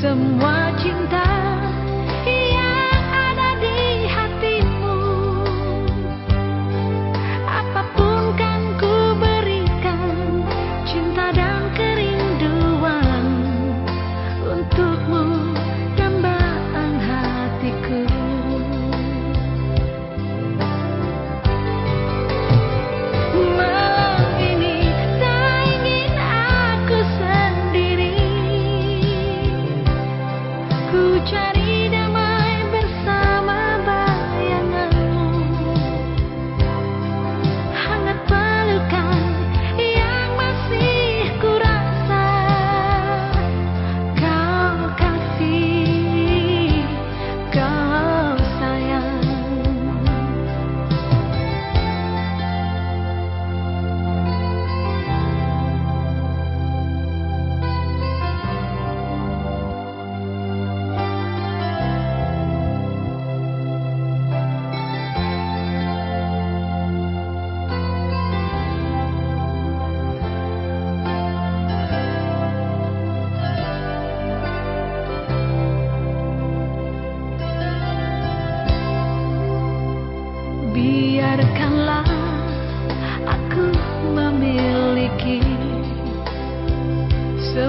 semua cinta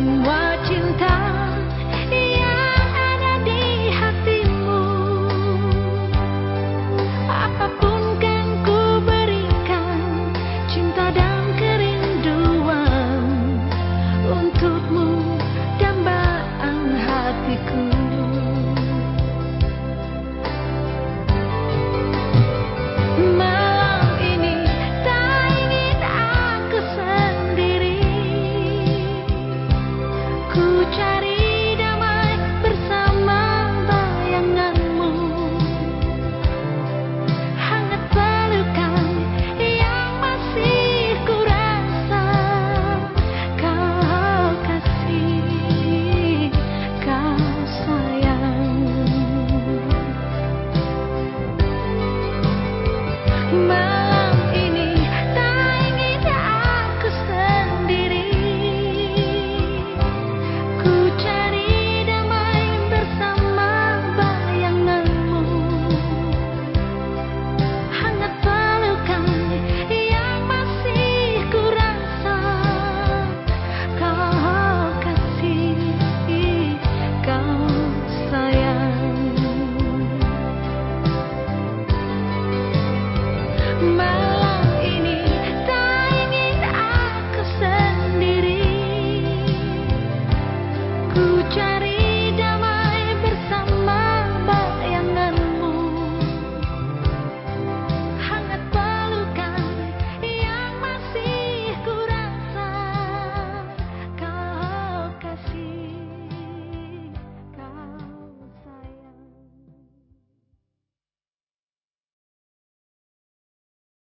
semua